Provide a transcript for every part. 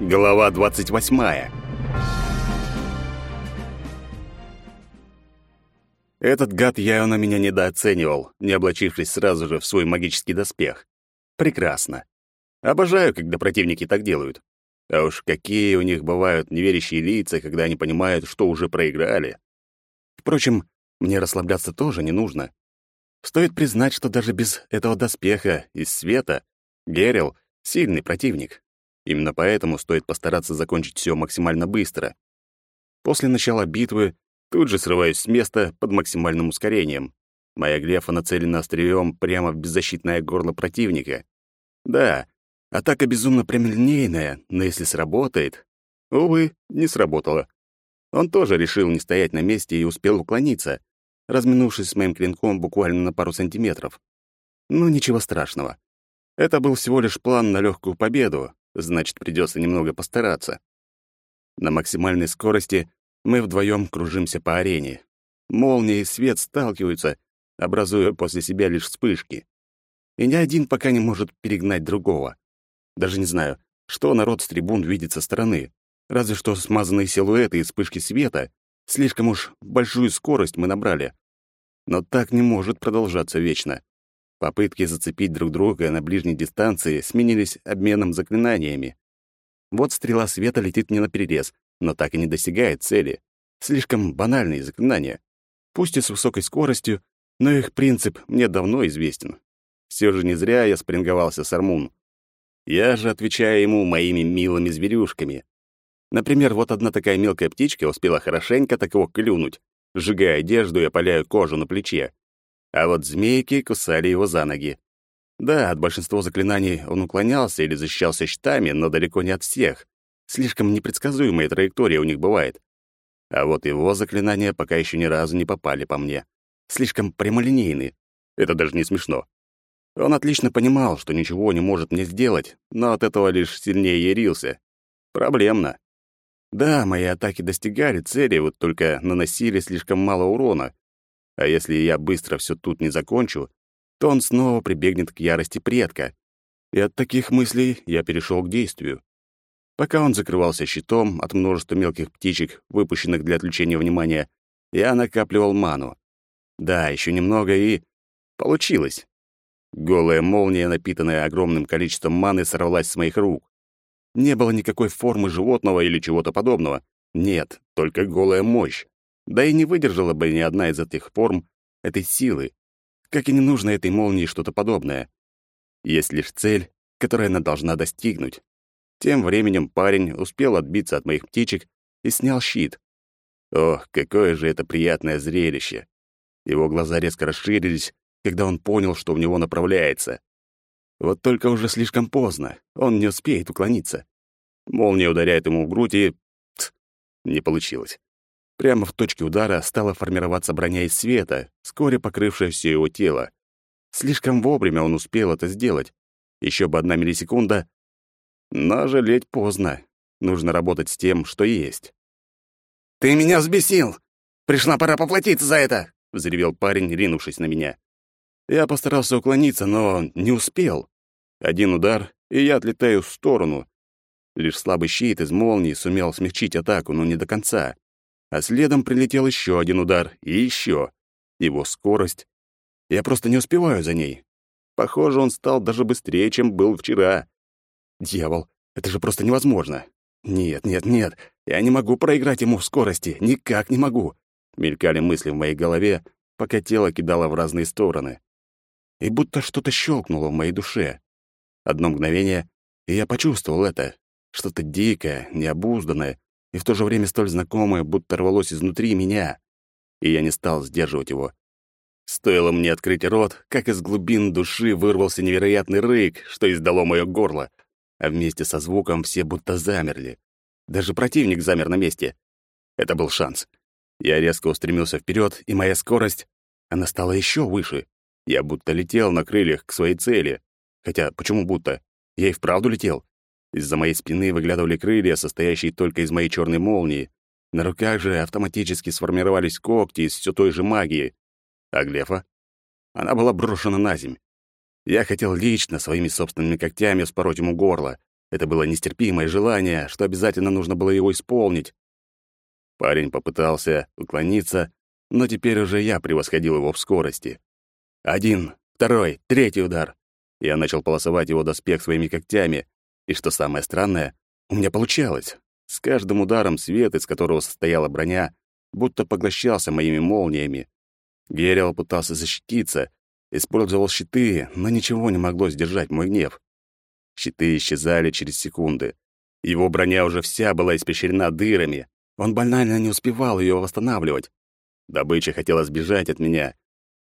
Глава 28. Этот гад явно меня недооценивал, не облачившись сразу же в свой магический доспех. Прекрасно. Обожаю, когда противники так делают. А уж какие у них бывают неверящие лица, когда они понимают, что уже проиграли. Впрочем, мне расслабляться тоже не нужно. Стоит признать, что даже без этого доспеха из света Герил — сильный противник. Именно поэтому стоит постараться закончить все максимально быстро. После начала битвы тут же срываюсь с места под максимальным ускорением. Моя глефа нацелена острием прямо в беззащитное горло противника. Да, атака безумно прямолинейная, но если сработает... Увы, не сработало. Он тоже решил не стоять на месте и успел уклониться, разминувшись с моим клинком буквально на пару сантиметров. Ну, ничего страшного. Это был всего лишь план на легкую победу, значит, придется немного постараться. На максимальной скорости мы вдвоем кружимся по арене. Молния и свет сталкиваются, образуя после себя лишь вспышки. И ни один пока не может перегнать другого. Даже не знаю, что народ с трибун видит со стороны. Разве что смазанные силуэты и вспышки света. Слишком уж большую скорость мы набрали. Но так не может продолжаться вечно. Попытки зацепить друг друга на ближней дистанции сменились обменом заклинаниями. Вот стрела света летит мне наперерез, но так и не достигает цели. Слишком банальные заклинания. Пусть и с высокой скоростью, но их принцип мне давно известен. Все же не зря я спринговался с Армун. Я же отвечаю ему моими милыми зверюшками. Например, вот одна такая мелкая птичка успела хорошенько так его клюнуть. Сжигая одежду и опаляю кожу на плече. А вот змейки кусали его за ноги. Да, от большинства заклинаний он уклонялся или защищался щитами, но далеко не от всех. Слишком непредсказуемая траектория у них бывает. А вот его заклинания пока еще ни разу не попали по мне. Слишком прямолинейны. Это даже не смешно. Он отлично понимал, что ничего не может мне сделать, но от этого лишь сильнее ярился. Проблемно. Да, мои атаки достигали цели, вот только наносили слишком мало урона, а если я быстро все тут не закончу, то он снова прибегнет к ярости предка. И от таких мыслей я перешел к действию. Пока он закрывался щитом от множества мелких птичек, выпущенных для отвлечения внимания, я накапливал ману. Да, еще немного и... Получилось. Голая молния, напитанная огромным количеством маны, сорвалась с моих рук. Не было никакой формы животного или чего-то подобного. Нет, только голая мощь. Да и не выдержала бы ни одна из этих форм этой силы. Как и не нужно этой молнии что-то подобное. Есть лишь цель, которую она должна достигнуть. Тем временем парень успел отбиться от моих птичек и снял щит. Ох, какое же это приятное зрелище! Его глаза резко расширились, когда он понял, что в него направляется. Вот только уже слишком поздно, он не успеет уклониться. Молния ударяет ему в грудь и... Тс, не получилось. Прямо в точке удара стала формироваться броня из света, вскоре покрывшая все его тело. Слишком вовремя он успел это сделать. Еще бы одна миллисекунда. Но жалеть поздно. Нужно работать с тем, что есть. «Ты меня взбесил! Пришла пора поплатиться за это!» — взревел парень, ринувшись на меня. Я постарался уклониться, но не успел. Один удар, и я отлетаю в сторону. Лишь слабый щит из молнии сумел смягчить атаку, но не до конца а следом прилетел еще один удар и еще. Его скорость. Я просто не успеваю за ней. Похоже, он стал даже быстрее, чем был вчера. Дьявол, это же просто невозможно. Нет, нет, нет, я не могу проиграть ему в скорости, никак не могу. Мелькали мысли в моей голове, пока тело кидало в разные стороны. И будто что-то щелкнуло в моей душе. Одно мгновение, и я почувствовал это. Что-то дикое, необузданное, и в то же время столь знакомое, будто рвалось изнутри меня. И я не стал сдерживать его. Стоило мне открыть рот, как из глубин души вырвался невероятный рык, что издало мое горло, а вместе со звуком все будто замерли. Даже противник замер на месте. Это был шанс. Я резко устремился вперед, и моя скорость, она стала еще выше. Я будто летел на крыльях к своей цели. Хотя, почему будто? Я и вправду летел. Из-за моей спины выглядывали крылья, состоящие только из моей черной молнии. На руках же автоматически сформировались когти из все той же магии. А Глефа? Она была брошена на земь. Я хотел лично своими собственными когтями спороть ему горло, Это было нестерпимое желание, что обязательно нужно было его исполнить. Парень попытался уклониться, но теперь уже я превосходил его в скорости. Один, второй, третий удар. Я начал полосовать его доспех своими когтями, и что самое странное, у меня получалось. С каждым ударом свет, из которого состояла броня, будто поглощался моими молниями. Герил пытался защититься, использовал щиты, но ничего не могло сдержать мой гнев. Щиты исчезали через секунды. Его броня уже вся была испещрена дырами. Он банально не успевал ее восстанавливать. Добыча хотела сбежать от меня.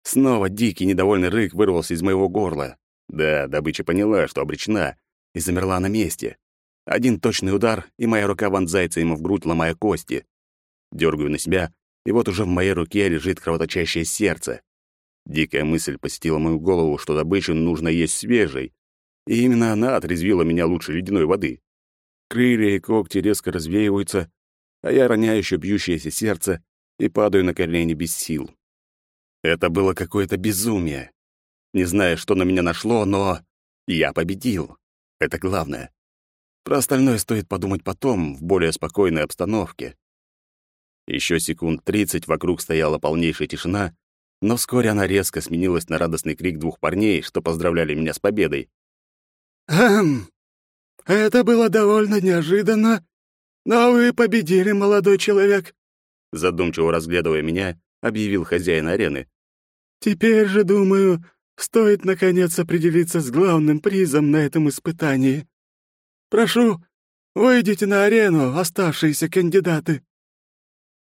Снова дикий недовольный рык вырвался из моего горла. Да, добыча поняла, что обречена, и замерла на месте. Один точный удар, и моя рука вонзается ему в грудь, ломая кости. Дёргаю на себя, и вот уже в моей руке лежит кровоточащее сердце. Дикая мысль посетила мою голову, что добычу нужно есть свежей. И именно она отрезвила меня лучше ледяной воды. Крылья и когти резко развеиваются, а я роняю еще бьющееся сердце и падаю на колени без сил. Это было какое-то безумие. Не знаю, что на меня нашло, но я победил. Это главное. Про остальное стоит подумать потом, в более спокойной обстановке. Еще секунд тридцать вокруг стояла полнейшая тишина, но вскоре она резко сменилась на радостный крик двух парней, что поздравляли меня с победой. «Эм, это было довольно неожиданно, но вы победили, молодой человек», задумчиво разглядывая меня, объявил хозяин арены. «Теперь же, думаю, стоит наконец определиться с главным призом на этом испытании. Прошу, выйдите на арену, оставшиеся кандидаты».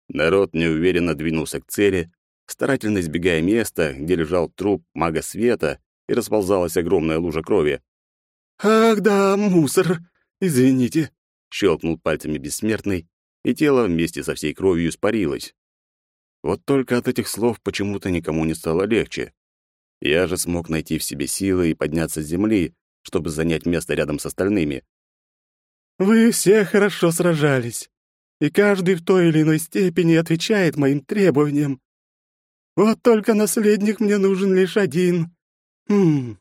Народ неуверенно двинулся к цели, старательно избегая места, где лежал труп мага света и расползалась огромная лужа крови. «Ах да, мусор! Извините!» — щелкнул пальцами бессмертный, и тело вместе со всей кровью испарилось. Вот только от этих слов почему-то никому не стало легче. Я же смог найти в себе силы и подняться с земли, чтобы занять место рядом с остальными. «Вы все хорошо сражались и каждый в той или иной степени отвечает моим требованиям. Вот только наследник мне нужен лишь один. Хм,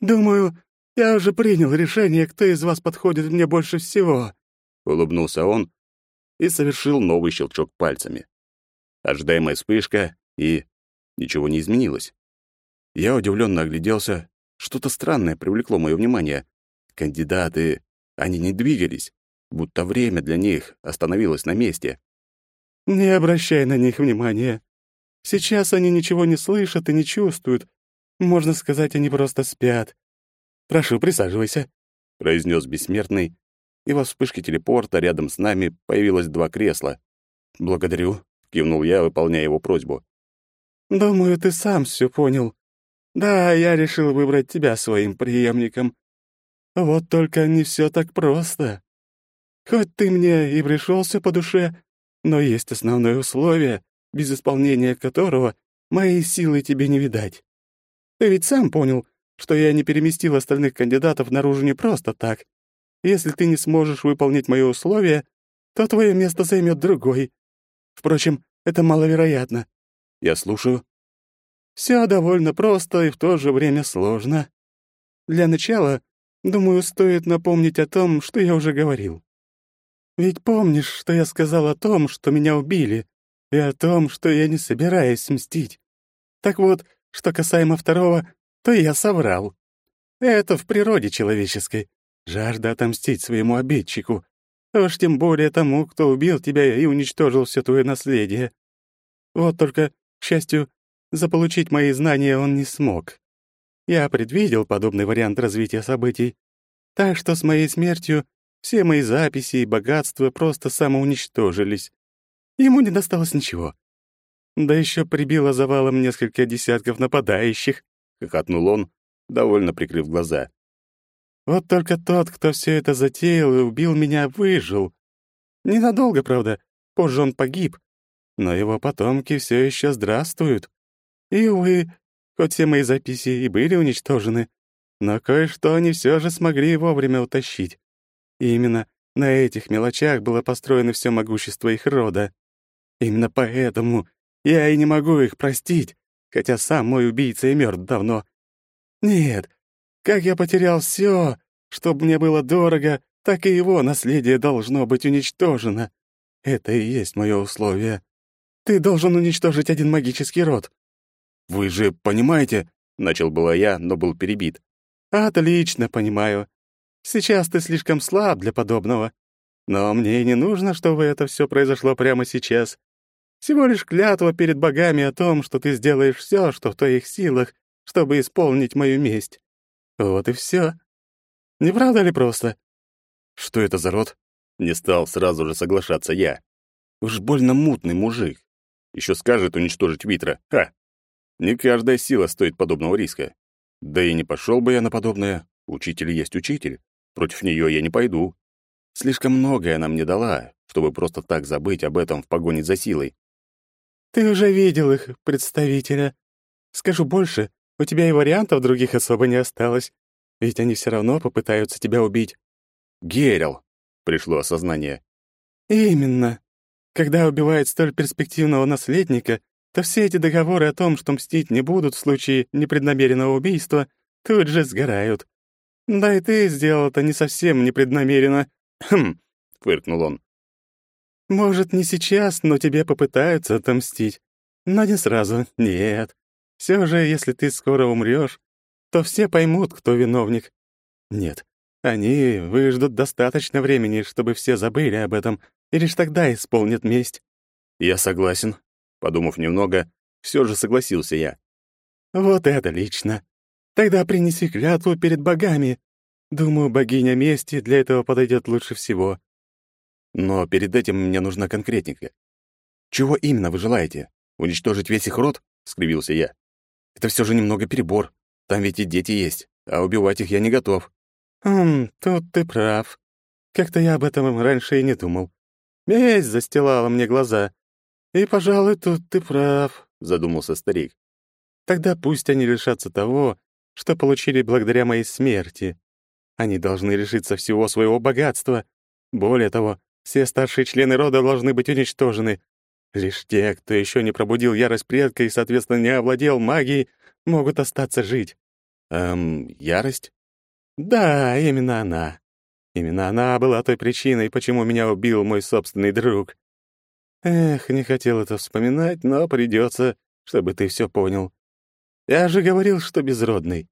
думаю, я уже принял решение, кто из вас подходит мне больше всего». Улыбнулся он и совершил новый щелчок пальцами. Ожидаемая вспышка, и ничего не изменилось. Я удивленно огляделся. Что-то странное привлекло мое внимание. Кандидаты, они не двигались будто время для них остановилось на месте. «Не обращай на них внимания. Сейчас они ничего не слышат и не чувствуют. Можно сказать, они просто спят. Прошу, присаживайся», — произнес бессмертный, и во вспышке телепорта рядом с нами появилось два кресла. «Благодарю», — кивнул я, выполняя его просьбу. «Думаю, ты сам все понял. Да, я решил выбрать тебя своим преемником. Вот только не все так просто. Хоть ты мне и пришелся по душе, но есть основное условие, без исполнения которого моей силы тебе не видать. Ты ведь сам понял, что я не переместил остальных кандидатов наружу не просто так. Если ты не сможешь выполнить мои условия, то твое место займет другой. Впрочем, это маловероятно. Я слушаю. Все довольно просто и в то же время сложно. Для начала, думаю, стоит напомнить о том, что я уже говорил. Ведь помнишь, что я сказал о том, что меня убили, и о том, что я не собираюсь мстить? Так вот, что касаемо второго, то я соврал. Это в природе человеческой. Жажда отомстить своему обидчику. Уж тем более тому, кто убил тебя и уничтожил все твое наследие. Вот только, к счастью, заполучить мои знания он не смог. Я предвидел подобный вариант развития событий. Так что с моей смертью все мои записи и богатства просто самоуничтожились. Ему не досталось ничего. Да еще прибило завалом несколько десятков нападающих, — хохотнул он, довольно прикрыв глаза. Вот только тот, кто все это затеял и убил меня, выжил. Ненадолго, правда, позже он погиб, но его потомки все еще здравствуют. И, увы, хоть все мои записи и были уничтожены, но кое-что они все же смогли вовремя утащить. И именно на этих мелочах было построено все могущество их рода. Именно поэтому я и не могу их простить, хотя сам мой убийца и мертв давно. Нет, как я потерял все, Чтобы мне было дорого, так и его наследие должно быть уничтожено. Это и есть мое условие. Ты должен уничтожить один магический род». «Вы же понимаете...» — начал было я, но был перебит. «Отлично, понимаю. Сейчас ты слишком слаб для подобного. Но мне и не нужно, чтобы это все произошло прямо сейчас. Всего лишь клятва перед богами о том, что ты сделаешь все, что в твоих силах, чтобы исполнить мою месть. Вот и все. Не правда ли просто? Что это за род? Не стал сразу же соглашаться я. Уж больно мутный мужик. Еще скажет уничтожить Витра. Ха! Не каждая сила стоит подобного риска. Да и не пошел бы я на подобное. Учитель есть учитель. Против нее я не пойду. Слишком многое она мне дала, чтобы просто так забыть об этом в погоне за силой. Ты уже видел их, представителя. Скажу больше, у тебя и вариантов других особо не осталось, ведь они все равно попытаются тебя убить. Герил, пришло осознание. Именно. Когда убивает столь перспективного наследника, то все эти договоры о том, что мстить не будут в случае непреднамеренного убийства, тут же сгорают. Да и ты сделал это не совсем непреднамеренно. Хм, фыркнул он. Может, не сейчас, но тебе попытаются отомстить. Но не сразу, нет. Все же, если ты скоро умрешь, то все поймут, кто виновник. Нет, они выждут достаточно времени, чтобы все забыли об этом, и лишь тогда исполнят месть. Я согласен. Подумав немного, все же согласился я. Вот это лично. Тогда принеси клятву перед богами. Думаю, богиня мести для этого подойдет лучше всего. Но перед этим мне нужна конкретника. Чего именно вы желаете? Уничтожить весь их род? скривился я. Это все же немного перебор. Там ведь и дети есть, а убивать их я не готов. Хм, тут ты прав. Как-то я об этом раньше и не думал. Месть застилала мне глаза. И, пожалуй, тут ты прав, задумался старик. Тогда пусть они лишатся того, что получили благодаря моей смерти. Они должны лишиться всего своего богатства. Более того, все старшие члены рода должны быть уничтожены. Лишь те, кто еще не пробудил ярость предка и, соответственно, не овладел магией, могут остаться жить. Эм, ярость? Да, именно она. Именно она была той причиной, почему меня убил мой собственный друг. Эх, не хотел это вспоминать, но придется, чтобы ты все понял. Я же говорил, что безродный.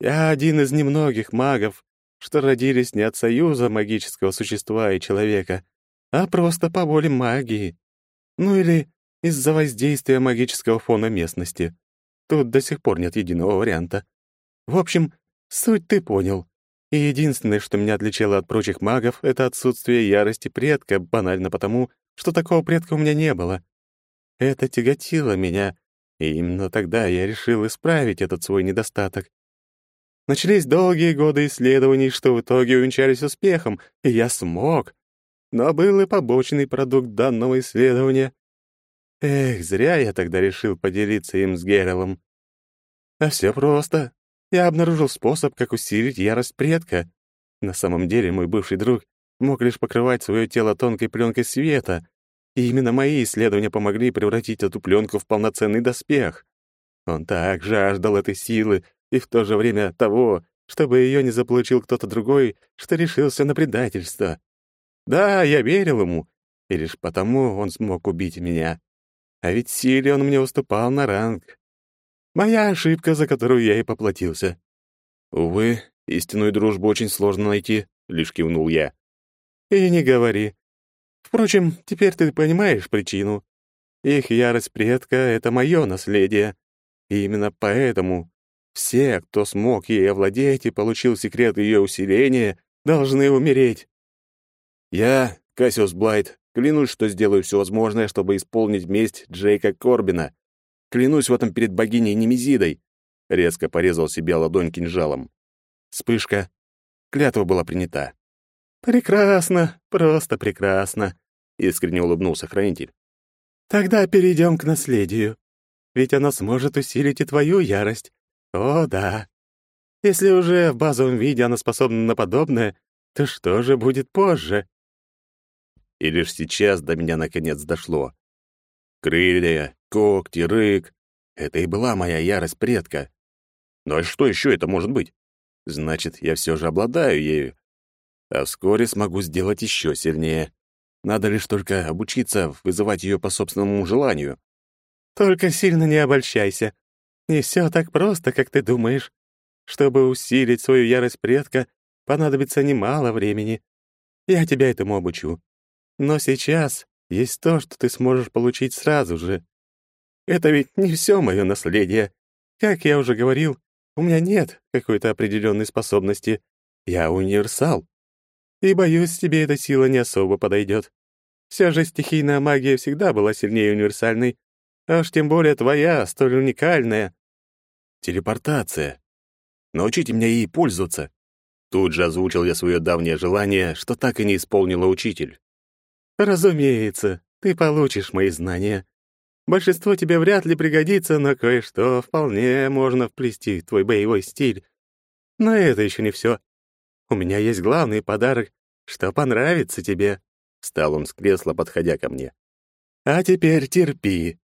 Я один из немногих магов, что родились не от союза магического существа и человека, а просто по воле магии. Ну или из-за воздействия магического фона местности. Тут до сих пор нет единого варианта. В общем, суть ты понял. И единственное, что меня отличало от прочих магов, это отсутствие ярости предка, банально потому, что такого предка у меня не было. Это тяготило меня, и именно тогда я решил исправить этот свой недостаток. Начались долгие годы исследований, что в итоге увенчались успехом, и я смог. Но был и побочный продукт данного исследования. Эх, зря я тогда решил поделиться им с Гералом. А все просто. Я обнаружил способ, как усилить ярость предка. На самом деле мой бывший друг мог лишь покрывать свое тело тонкой пленкой света, и именно мои исследования помогли превратить эту пленку в полноценный доспех. Он так жаждал этой силы, и в то же время того, чтобы ее не заполучил кто-то другой, что решился на предательство. Да, я верил ему, и лишь потому он смог убить меня. А ведь силе он мне уступал на ранг. Моя ошибка, за которую я и поплатился. Увы, истинную дружбу очень сложно найти, лишь кивнул я. И не говори. Впрочем, теперь ты понимаешь причину. Их ярость предка — это мое наследие. И именно поэтому все, кто смог ей овладеть и получил секрет ее усиления, должны умереть. Я, Кассиус Блайт, клянусь, что сделаю все возможное, чтобы исполнить месть Джейка Корбина. Клянусь в этом перед богиней Немезидой. Резко порезал себя ладонь кинжалом. Вспышка. Клятва была принята. «Прекрасно, просто прекрасно», — искренне улыбнулся хранитель. «Тогда перейдем к наследию. Ведь оно сможет усилить и твою ярость, о, да. Если уже в базовом виде она способна на подобное, то что же будет позже? И лишь сейчас до меня наконец дошло. Крылья, когти, рык — это и была моя ярость предка. Но что еще это может быть? Значит, я все же обладаю ею. А вскоре смогу сделать еще сильнее. Надо лишь только обучиться вызывать ее по собственному желанию. Только сильно не обольщайся. Не все так просто, как ты думаешь. Чтобы усилить свою ярость предка, понадобится немало времени. Я тебя этому обучу. Но сейчас есть то, что ты сможешь получить сразу же. Это ведь не все мое наследие. Как я уже говорил, у меня нет какой-то определенной способности. Я универсал. И, боюсь, тебе эта сила не особо подойдет. Вся же стихийная магия всегда была сильнее универсальной, а уж тем более твоя, столь уникальная. Телепортация. Научите меня ей пользоваться. Тут же озвучил я свое давнее желание, что так и не исполнила учитель. Разумеется, ты получишь мои знания. Большинство тебе вряд ли пригодится, но кое-что вполне можно вплести в твой боевой стиль. Но это еще не все. У меня есть главный подарок, что понравится тебе. Встал он с кресла, подходя ко мне. А теперь терпи.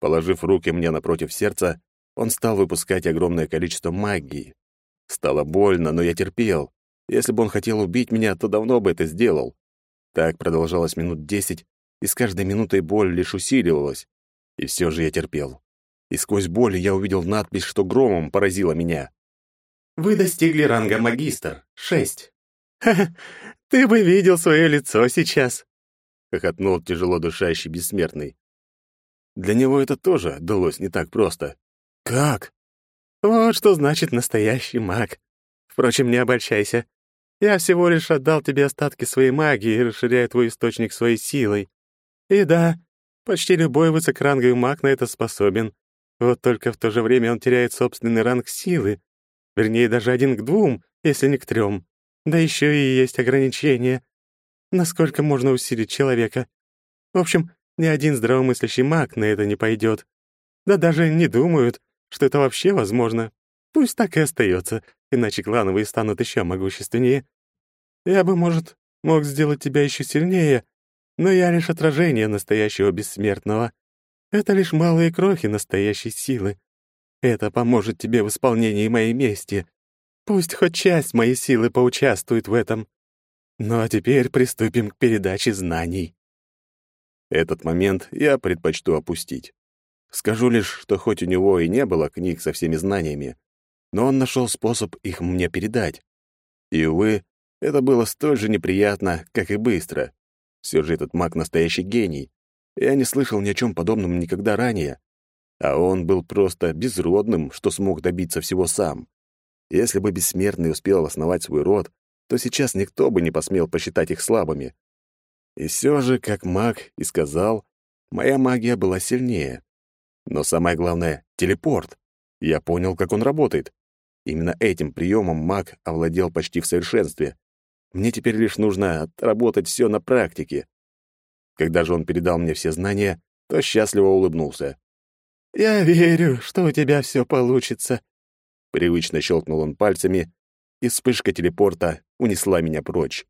Положив руки мне напротив сердца, он стал выпускать огромное количество магии. Стало больно, но я терпел. Если бы он хотел убить меня, то давно бы это сделал. Так продолжалось минут десять, и с каждой минутой боль лишь усиливалась. И все же я терпел. И сквозь боль я увидел надпись, что громом поразила меня. «Вы достигли ранга магистр. Шесть». «Ха-ха, ты бы видел свое лицо сейчас», — хохотнул тяжело дышащий бессмертный. Для него это тоже далось не так просто. «Как?» «Вот что значит настоящий маг. Впрочем, не обольщайся. Я всего лишь отдал тебе остатки своей магии, расширяя твой источник своей силой. И да, почти любой высокоранговый маг на это способен. Вот только в то же время он теряет собственный ранг силы. Вернее, даже один к двум, если не к трем. Да еще и есть ограничения. Насколько можно усилить человека? В общем, ни один здравомыслящий маг на это не пойдет. Да даже не думают, что это вообще возможно. Пусть так и остается, иначе клановые станут еще могущественнее. Я бы, может, мог сделать тебя еще сильнее, но я лишь отражение настоящего бессмертного. Это лишь малые крохи настоящей силы. Это поможет тебе в исполнении моей мести. Пусть хоть часть моей силы поучаствует в этом. Ну а теперь приступим к передаче знаний. Этот момент я предпочту опустить. Скажу лишь, что хоть у него и не было книг со всеми знаниями, но он нашел способ их мне передать. И, увы, это было столь же неприятно, как и быстро. Все же этот маг настоящий гений. Я не слышал ни о чем подобном никогда ранее. А он был просто безродным, что смог добиться всего сам. Если бы бессмертный успел основать свой род, то сейчас никто бы не посмел посчитать их слабыми. И все же, как маг и сказал, моя магия была сильнее. Но самое главное — телепорт. Я понял, как он работает. Именно этим приемом маг овладел почти в совершенстве. Мне теперь лишь нужно отработать все на практике. Когда же он передал мне все знания, то счастливо улыбнулся. «Я верю, что у тебя все получится», — привычно щелкнул он пальцами, и вспышка телепорта унесла меня прочь.